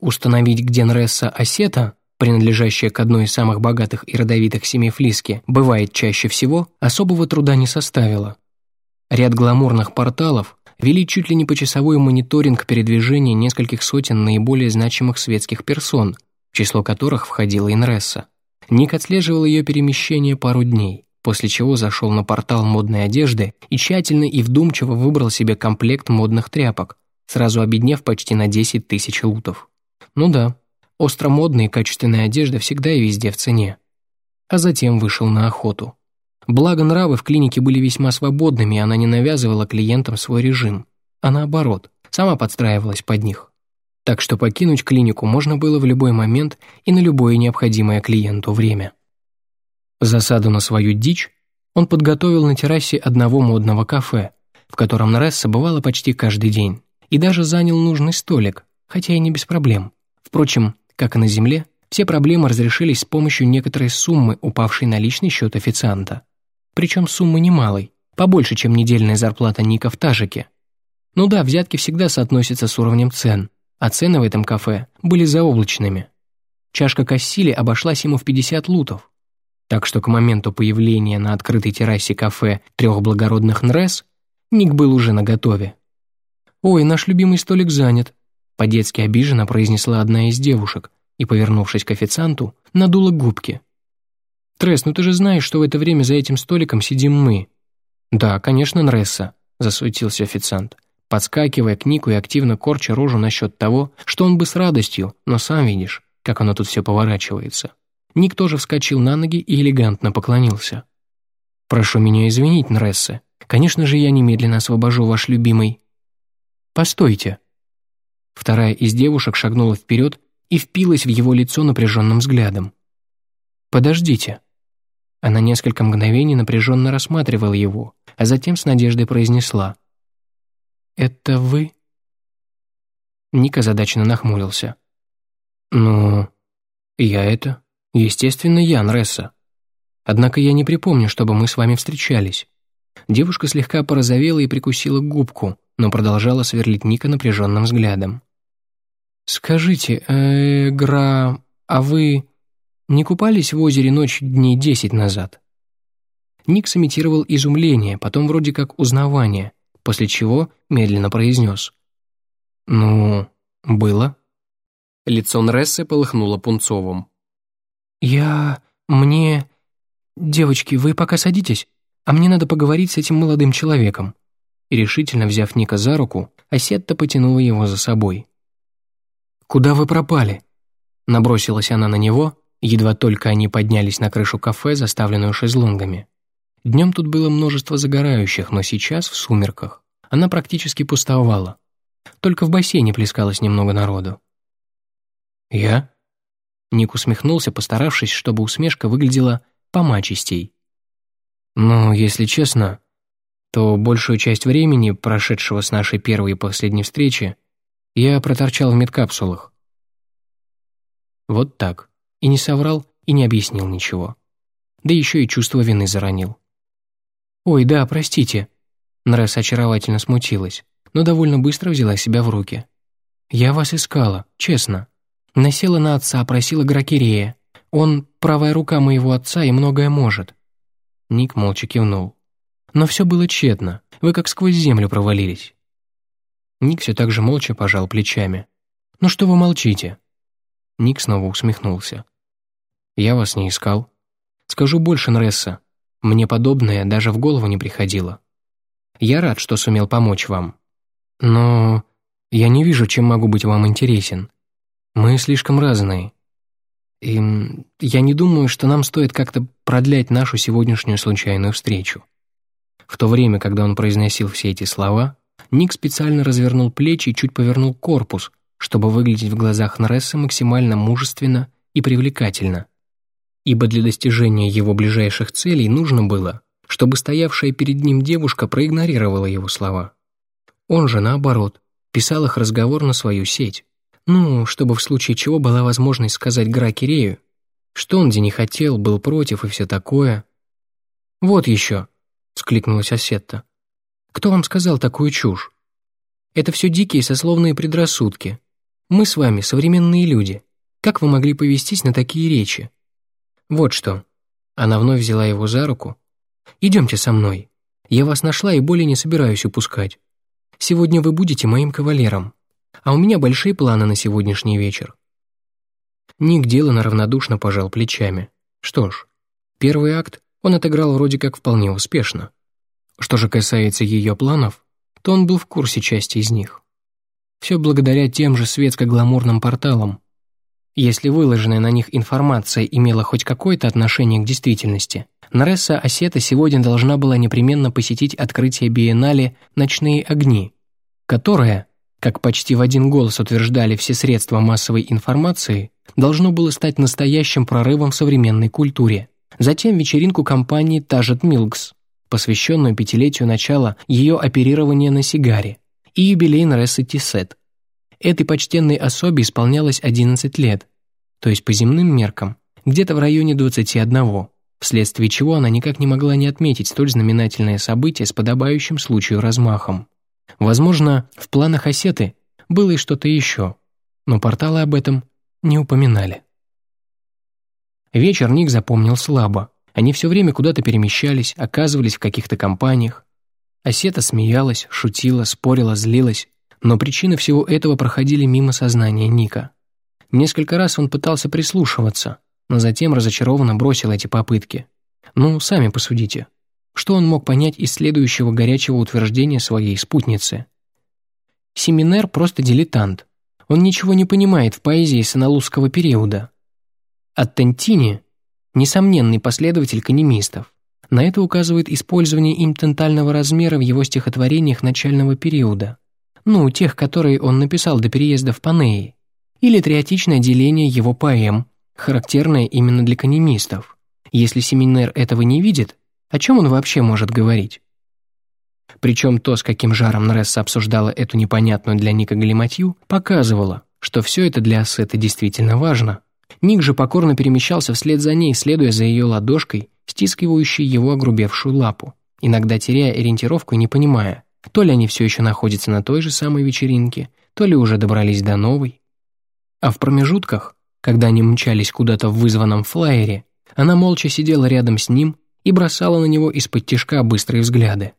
Установить, где Нресса Осета, принадлежащая к одной из самых богатых и родовитых семей Флиски, бывает чаще всего, особого труда не составило. Ряд гламурных порталов вели чуть ли не почасовой мониторинг передвижения нескольких сотен наиболее значимых светских персон, в число которых входила Инресса. Ник отслеживал ее перемещение пару дней, после чего зашел на портал модной одежды и тщательно и вдумчиво выбрал себе комплект модных тряпок, сразу обеднев почти на 10 тысяч лутов. Ну да, остромодная и качественная одежда всегда и везде в цене. А затем вышел на охоту. Благо нравы в клинике были весьма свободными, и она не навязывала клиентам свой режим, а наоборот, сама подстраивалась под них. Так что покинуть клинику можно было в любой момент и на любое необходимое клиенту время. Засаду на свою дичь он подготовил на террасе одного модного кафе, в котором Нресса бывала почти каждый день, и даже занял нужный столик, хотя и не без проблем. Впрочем, как и на земле, все проблемы разрешились с помощью некоторой суммы, упавшей на личный счет официанта причем суммы немалой, побольше, чем недельная зарплата Ника в Тажике. Ну да, взятки всегда соотносятся с уровнем цен, а цены в этом кафе были заоблачными. Чашка Кассили обошлась ему в 50 лутов. Так что к моменту появления на открытой террасе кафе трех благородных Нрес Ник был уже наготове. «Ой, наш любимый столик занят», — по-детски обиженно произнесла одна из девушек и, повернувшись к официанту, надула губки. «Тресс, ну ты же знаешь, что в это время за этим столиком сидим мы». «Да, конечно, Нресса», — засуетился официант, подскакивая к Нику и активно корча рожу насчет того, что он бы с радостью, но сам видишь, как оно тут все поворачивается. Ник тоже вскочил на ноги и элегантно поклонился. «Прошу меня извинить, Нресса. Конечно же, я немедленно освобожу ваш любимый...» «Постойте». Вторая из девушек шагнула вперед и впилась в его лицо напряженным взглядом. «Подождите». Она несколько мгновений напряженно рассматривала его, а затем с надеждой произнесла. «Это вы?» Ник озадаченно нахмурился. «Ну, я это. Естественно, я, Нресса. Однако я не припомню, чтобы мы с вами встречались». Девушка слегка порозовела и прикусила губку, но продолжала сверлить Ника напряженным взглядом. «Скажите, э, Гра, а вы не купались в озере ночь дней десять назад?» Ник сымитировал изумление, потом вроде как узнавание, после чего медленно произнес. «Ну, было». Лицо Нрессы полыхнуло пунцовым. «Я... мне... Девочки, вы пока садитесь, а мне надо поговорить с этим молодым человеком». И решительно взяв Ника за руку, Осетта потянула его за собой. «Куда вы пропали?» Набросилась она на него, Едва только они поднялись на крышу кафе, заставленную шезлонгами. Днем тут было множество загорающих, но сейчас, в сумерках, она практически пустовала. Только в бассейне плескалось немного народу. «Я?» Ник усмехнулся, постаравшись, чтобы усмешка выглядела помачистей. «Ну, если честно, то большую часть времени, прошедшего с нашей первой и последней встречи, я проторчал в медкапсулах». Вот так и не соврал, и не объяснил ничего. Да еще и чувство вины заронил. «Ой, да, простите». Нресс очаровательно смутилась, но довольно быстро взяла себя в руки. «Я вас искала, честно. Насела на отца, просила Гракирея. Он правая рука моего отца и многое может». Ник молча кивнул. «Но все было тщетно. Вы как сквозь землю провалились». Ник все так же молча пожал плечами. «Ну что вы молчите? Ник снова усмехнулся. «Я вас не искал. Скажу больше, Нресса. Мне подобное даже в голову не приходило. Я рад, что сумел помочь вам. Но я не вижу, чем могу быть вам интересен. Мы слишком разные. И я не думаю, что нам стоит как-то продлять нашу сегодняшнюю случайную встречу». В то время, когда он произносил все эти слова, Ник специально развернул плечи и чуть повернул корпус, чтобы выглядеть в глазах Нресса максимально мужественно и привлекательно. Ибо для достижения его ближайших целей нужно было, чтобы стоявшая перед ним девушка проигнорировала его слова. Он же, наоборот, писал их разговор на свою сеть. Ну, чтобы в случае чего была возможность сказать Гра Кирею, что он где не хотел, был против и все такое. «Вот еще», — скликнулась Осетта. «Кто вам сказал такую чушь? Это все дикие сословные предрассудки. Мы с вами современные люди. Как вы могли повестись на такие речи? Вот что. Она вновь взяла его за руку. Идемте со мной. Я вас нашла и более не собираюсь упускать. Сегодня вы будете моим кавалером. А у меня большие планы на сегодняшний вечер. Ник Дилан равнодушно пожал плечами. Что ж, первый акт он отыграл вроде как вполне успешно. Что же касается ее планов, то он был в курсе части из них. Все благодаря тем же светско-гламурным порталам. Если выложенная на них информация имела хоть какое-то отношение к действительности, Наресса Осета сегодня должна была непременно посетить открытие биеннале «Ночные огни», которое, как почти в один голос утверждали все средства массовой информации, должно было стать настоящим прорывом в современной культуре. Затем вечеринку компании Тажет Милкс, посвященную пятилетию начала ее оперирования на сигаре, и юбилей Нрессы Тисет. Этой почтенной особе исполнялось 11 лет, то есть по земным меркам, где-то в районе 21, вследствие чего она никак не могла не отметить столь знаменательное событие с подобающим случаю размахом. Возможно, в планах Осеты было и что-то еще, но порталы об этом не упоминали. Вечер Ник запомнил слабо. Они все время куда-то перемещались, оказывались в каких-то компаниях. Осета смеялась, шутила, спорила, злилась, но причины всего этого проходили мимо сознания Ника. Несколько раз он пытался прислушиваться, но затем разочарованно бросил эти попытки. Ну, сами посудите. Что он мог понять из следующего горячего утверждения своей спутницы? Семинер просто дилетант. Он ничего не понимает в поэзии саналузского периода. Аттентини – несомненный последователь канемистов. На это указывает использование им тентального размера в его стихотворениях начального периода, ну, тех, которые он написал до переезда в Панеи, или триотичное деление его поэм, характерное именно для канемистов. Если Семинер этого не видит, о чем он вообще может говорить? Причем то, с каким жаром Нресса обсуждала эту непонятную для Ника галиматью, показывало, что все это для Ассета действительно важно. Ник же покорно перемещался вслед за ней, следуя за ее ладошкой, стискивающей его огрубевшую лапу, иногда теряя ориентировку и не понимая, то ли они все еще находятся на той же самой вечеринке, то ли уже добрались до новой. А в промежутках, когда они мчались куда-то в вызванном флайере, она молча сидела рядом с ним и бросала на него из-под тишка быстрые взгляды.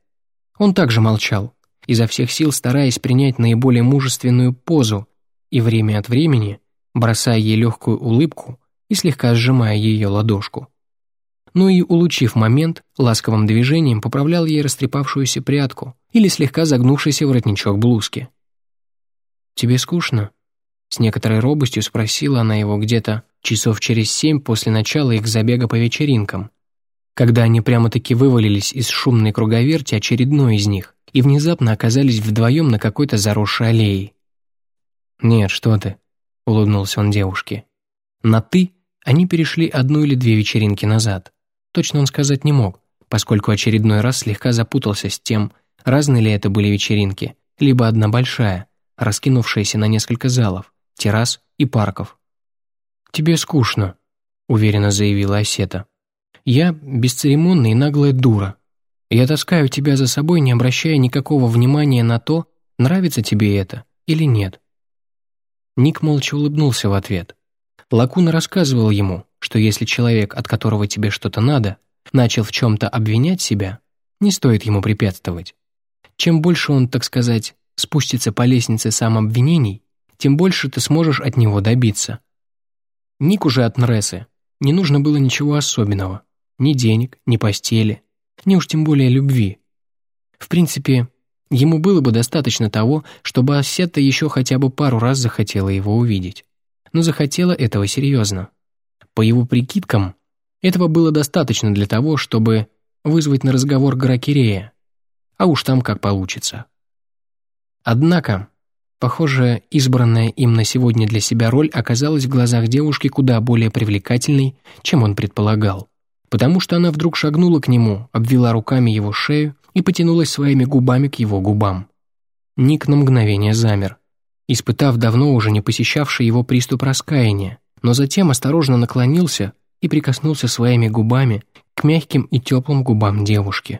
Он также молчал, изо всех сил стараясь принять наиболее мужественную позу и время от времени бросая ей легкую улыбку и слегка сжимая ее ладошку. Ну и, улучив момент, ласковым движением поправлял ей растрепавшуюся прядку или слегка загнувшийся воротничок блузки. «Тебе скучно?» С некоторой робостью спросила она его где-то часов через семь после начала их забега по вечеринкам, когда они прямо-таки вывалились из шумной круговерти очередной из них и внезапно оказались вдвоем на какой-то заросшей аллее. «Нет, что ты», — улыбнулся он девушке. На «ты» они перешли одну или две вечеринки назад. Точно он сказать не мог, поскольку очередной раз слегка запутался с тем, разные ли это были вечеринки, либо одна большая, раскинувшаяся на несколько залов, террас и парков. «Тебе скучно», — уверенно заявила Осета. Я бесцеремонная и наглая дура. Я таскаю тебя за собой, не обращая никакого внимания на то, нравится тебе это или нет. Ник молча улыбнулся в ответ. Лакуна рассказывал ему, что если человек, от которого тебе что-то надо, начал в чем-то обвинять себя, не стоит ему препятствовать. Чем больше он, так сказать, спустится по лестнице самообвинений, тем больше ты сможешь от него добиться. Ник уже от Нресы не нужно было ничего особенного. Ни денег, ни постели, ни уж тем более любви. В принципе, ему было бы достаточно того, чтобы Ассета еще хотя бы пару раз захотела его увидеть. Но захотела этого серьезно. По его прикидкам, этого было достаточно для того, чтобы вызвать на разговор Гаракирея, а уж там как получится. Однако, похоже, избранная им на сегодня для себя роль оказалась в глазах девушки куда более привлекательной, чем он предполагал потому что она вдруг шагнула к нему, обвела руками его шею и потянулась своими губами к его губам. Ник на мгновение замер, испытав давно уже не посещавший его приступ раскаяния, но затем осторожно наклонился и прикоснулся своими губами к мягким и теплым губам девушки.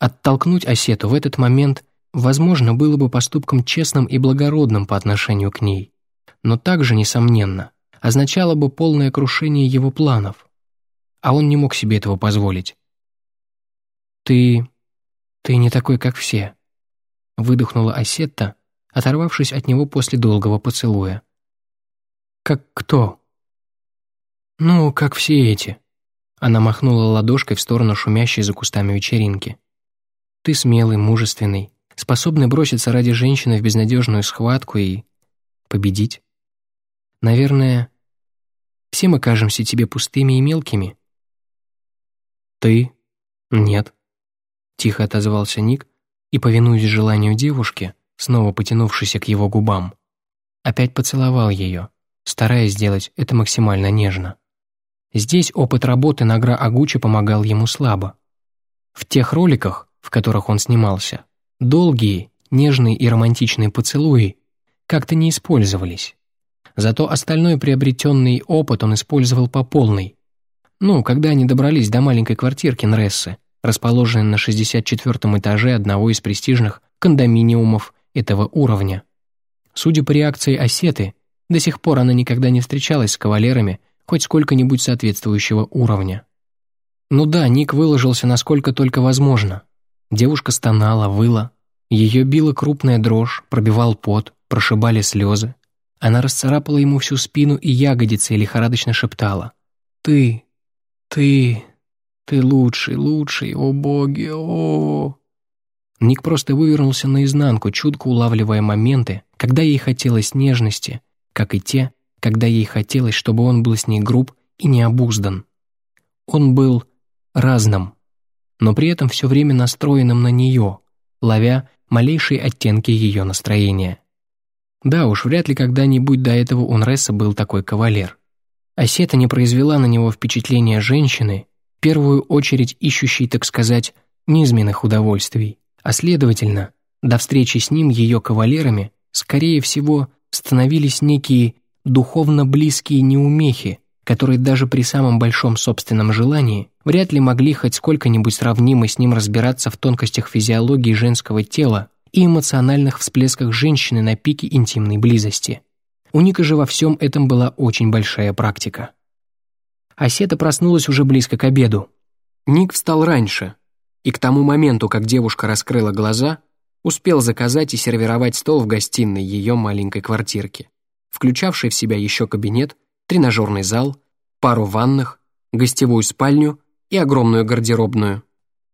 Оттолкнуть Осету в этот момент возможно, было бы поступком честным и благородным по отношению к ней, но также, несомненно, означало бы полное крушение его планов. А он не мог себе этого позволить. «Ты... ты не такой, как все», — выдохнула Осетта, оторвавшись от него после долгого поцелуя. «Как кто?» «Ну, как все эти». Она махнула ладошкой в сторону шумящей за кустами вечеринки. «Ты смелый, мужественный, способный броситься ради женщины в безнадежную схватку и... победить. Наверное, все мы кажемся тебе пустыми и мелкими». «Ты? Нет», — тихо отозвался Ник и, повинуясь желанию девушки, снова потянувшись к его губам, опять поцеловал ее, стараясь сделать это максимально нежно. Здесь опыт работы на Гра Агучи помогал ему слабо. В тех роликах, в которых он снимался, долгие, нежные и романтичные поцелуи как-то не использовались. Зато остальной приобретенный опыт он использовал по полной. Ну, когда они добрались до маленькой квартирки Нрессы, расположенной на 64-м этаже одного из престижных кондоминиумов этого уровня. Судя по реакции Осеты, до сих пор она никогда не встречалась с кавалерами, хоть сколько-нибудь соответствующего уровня. Ну да, Ник выложился насколько только возможно. Девушка стонала, выла. Ее била крупная дрожь, пробивал пот, прошибали слезы. Она расцарапала ему всю спину и ягодицы и лихорадочно шептала. «Ты, ты, ты лучший, лучший, о боги, о...» Ник просто вывернулся наизнанку, чутко улавливая моменты, когда ей хотелось нежности, как и те, когда ей хотелось, чтобы он был с ней груб и необуздан. Он был разным, но при этом все время настроенным на нее, ловя малейшие оттенки ее настроения. Да уж, вряд ли когда-нибудь до этого у был такой кавалер. Осета не произвела на него впечатления женщины, первую очередь ищущей, так сказать, низменных удовольствий, а следовательно, до встречи с ним ее кавалерами, скорее всего, становились некие духовно близкие неумехи, которые даже при самом большом собственном желании вряд ли могли хоть сколько-нибудь сравнимо с ним разбираться в тонкостях физиологии женского тела и эмоциональных всплесках женщины на пике интимной близости. У Ника же во всем этом была очень большая практика. Осета проснулась уже близко к обеду. Ник встал раньше, и к тому моменту, как девушка раскрыла глаза, успел заказать и сервировать стол в гостиной ее маленькой квартирки включавший в себя еще кабинет, тренажерный зал, пару ванных, гостевую спальню и огромную гардеробную.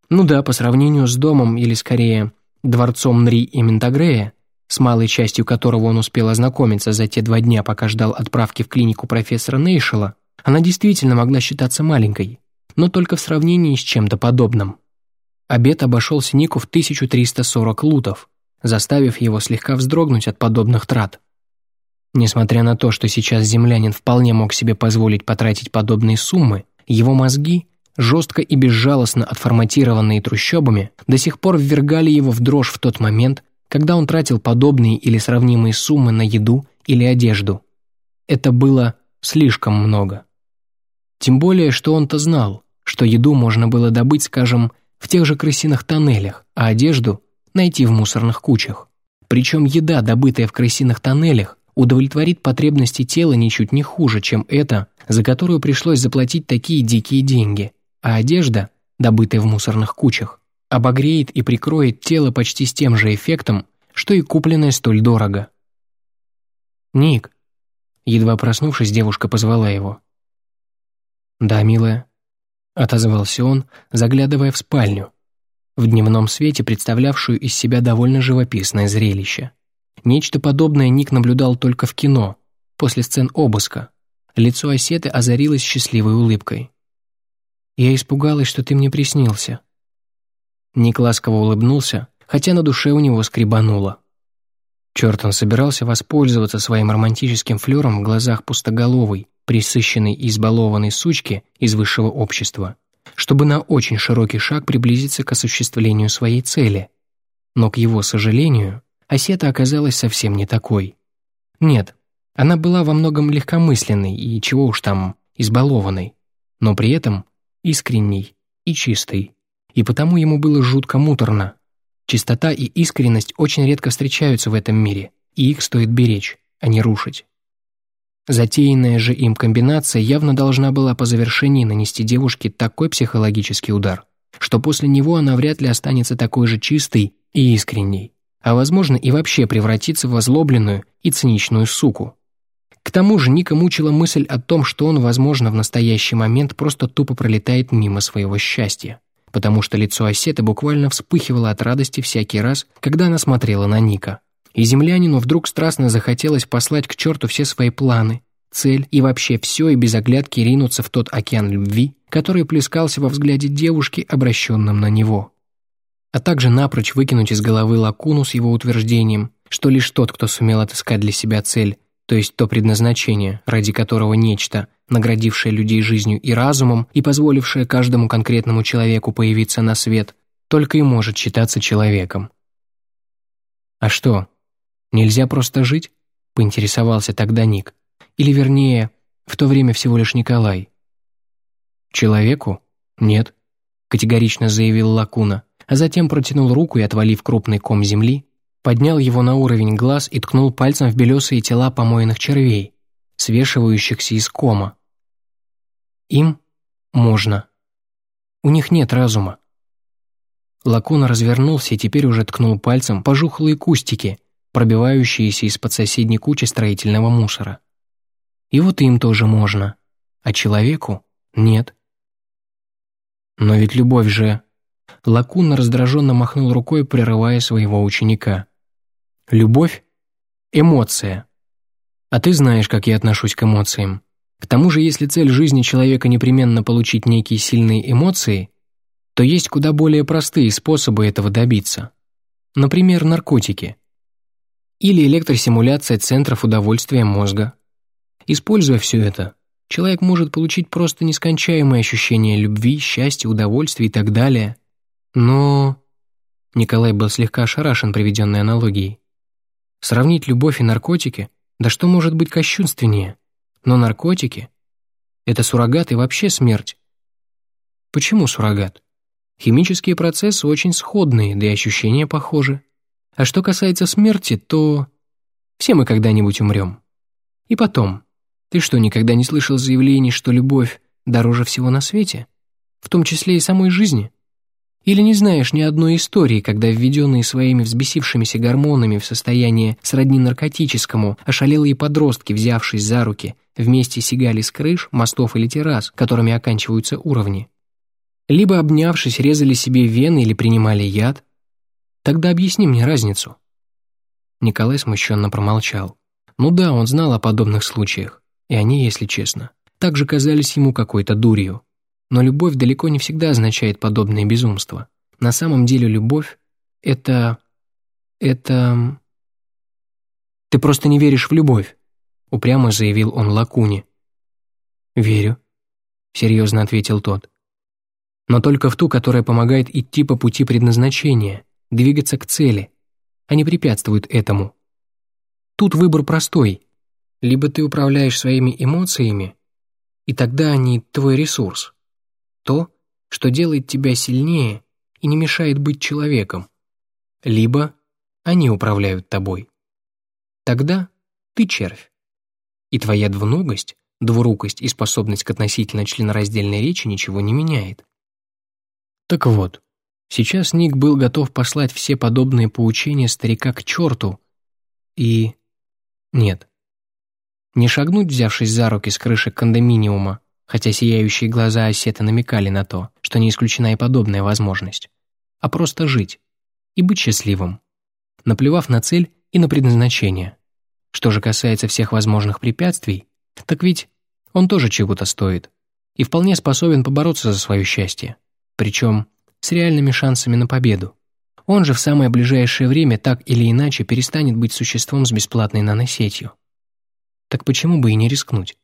Ну да, по сравнению с домом, или скорее, дворцом Нри и Ментагрея, с малой частью которого он успел ознакомиться за те два дня, пока ждал отправки в клинику профессора Нейшела, она действительно могла считаться маленькой, но только в сравнении с чем-то подобным. Обед обошелся Нику в 1340 лутов, заставив его слегка вздрогнуть от подобных трат. Несмотря на то, что сейчас землянин вполне мог себе позволить потратить подобные суммы, его мозги, жестко и безжалостно отформатированные трущобами, до сих пор ввергали его в дрожь в тот момент, когда он тратил подобные или сравнимые суммы на еду или одежду. Это было слишком много. Тем более, что он-то знал, что еду можно было добыть, скажем, в тех же крысиных тоннелях, а одежду найти в мусорных кучах. Причем еда, добытая в крысиных тоннелях, удовлетворит потребности тела ничуть не хуже, чем эта, за которую пришлось заплатить такие дикие деньги, а одежда, добытая в мусорных кучах, обогреет и прикроет тело почти с тем же эффектом, что и купленное столь дорого. «Ник», едва проснувшись, девушка позвала его. «Да, милая», — отозвался он, заглядывая в спальню, в дневном свете представлявшую из себя довольно живописное зрелище. Нечто подобное Ник наблюдал только в кино, после сцен обыска. Лицо Осеты озарилось счастливой улыбкой. «Я испугалась, что ты мне приснился». Ник ласково улыбнулся, хотя на душе у него скребануло. Черт, он собирался воспользоваться своим романтическим флером в глазах пустоголовой, присыщенной и избалованной сучки из высшего общества, чтобы на очень широкий шаг приблизиться к осуществлению своей цели. Но, к его сожалению, Осета оказалась совсем не такой. Нет, она была во многом легкомысленной и, чего уж там, избалованной, но при этом искренней и чистой, и потому ему было жутко муторно. Чистота и искренность очень редко встречаются в этом мире, и их стоит беречь, а не рушить. Затеянная же им комбинация явно должна была по завершении нанести девушке такой психологический удар, что после него она вряд ли останется такой же чистой и искренней, а возможно и вообще превратится в озлобленную и циничную суку. К тому же Ника мучила мысль о том, что он, возможно, в настоящий момент просто тупо пролетает мимо своего счастья, потому что лицо Осеты буквально вспыхивало от радости всякий раз, когда она смотрела на Ника. И землянину вдруг страстно захотелось послать к черту все свои планы, цель и вообще все и без оглядки ринуться в тот океан любви, который плескался во взгляде девушки, обращенном на него. А также напрочь выкинуть из головы лакуну с его утверждением, что лишь тот, кто сумел отыскать для себя цель, то есть то предназначение, ради которого нечто, наградившее людей жизнью и разумом и позволившее каждому конкретному человеку появиться на свет, только и может считаться человеком. А что, Нельзя просто жить?» — поинтересовался тогда Ник. Или, вернее, в то время всего лишь Николай. «Человеку? Нет», — категорично заявил Лакуна, а затем протянул руку и, отвалив крупный ком земли, поднял его на уровень глаз и ткнул пальцем в белесые тела помоенных червей, свешивающихся из кома. «Им можно. У них нет разума». Лакуна развернулся и теперь уже ткнул пальцем пожухлые кустики — пробивающиеся из-под соседней кучи строительного мусора. И вот им тоже можно, а человеку нет. Но ведь любовь же... Лакуна раздраженно махнул рукой, прерывая своего ученика. Любовь — эмоция. А ты знаешь, как я отношусь к эмоциям. К тому же, если цель жизни человека непременно получить некие сильные эмоции, то есть куда более простые способы этого добиться. Например, наркотики или электросимуляция центров удовольствия мозга. Используя все это, человек может получить просто нескончаемое ощущение любви, счастья, удовольствия и так далее. Но... Николай был слегка ошарашен приведенной аналогией. Сравнить любовь и наркотики? Да что может быть кощунственнее? Но наркотики — это суррогат и вообще смерть. Почему суррогат? Химические процессы очень сходные, да и ощущения похожи. А что касается смерти, то все мы когда-нибудь умрем. И потом, ты что, никогда не слышал заявлений, что любовь дороже всего на свете? В том числе и самой жизни? Или не знаешь ни одной истории, когда введенные своими взбесившимися гормонами в состояние сродни наркотическому, ошалелые подростки, взявшись за руки, вместе сигали с крыш, мостов или террас, которыми оканчиваются уровни? Либо, обнявшись, резали себе вены или принимали яд, Тогда объясни мне разницу». Николай смущенно промолчал. Ну да, он знал о подобных случаях, и они, если честно, также казались ему какой-то дурью. Но любовь далеко не всегда означает подобное безумство. На самом деле любовь — это... это... «Ты просто не веришь в любовь», — упрямо заявил он Лакуне. «Верю», — серьезно ответил тот. «Но только в ту, которая помогает идти по пути предназначения, двигаться к цели, а не препятствуют этому. Тут выбор простой. Либо ты управляешь своими эмоциями, и тогда они твой ресурс. То, что делает тебя сильнее и не мешает быть человеком. Либо они управляют тобой. Тогда ты червь. И твоя двуногость, двурукость и способность к относительно членораздельной речи ничего не меняет. Так вот, Сейчас Ник был готов послать все подобные поучения старика к черту. И... нет. Не шагнуть, взявшись за руки с крыши кондоминиума, хотя сияющие глаза Осета намекали на то, что не исключена и подобная возможность, а просто жить и быть счастливым, наплевав на цель и на предназначение. Что же касается всех возможных препятствий, так ведь он тоже чего-то стоит и вполне способен побороться за свое счастье. Причем с реальными шансами на победу. Он же в самое ближайшее время так или иначе перестанет быть существом с бесплатной наносетью. Так почему бы и не рискнуть?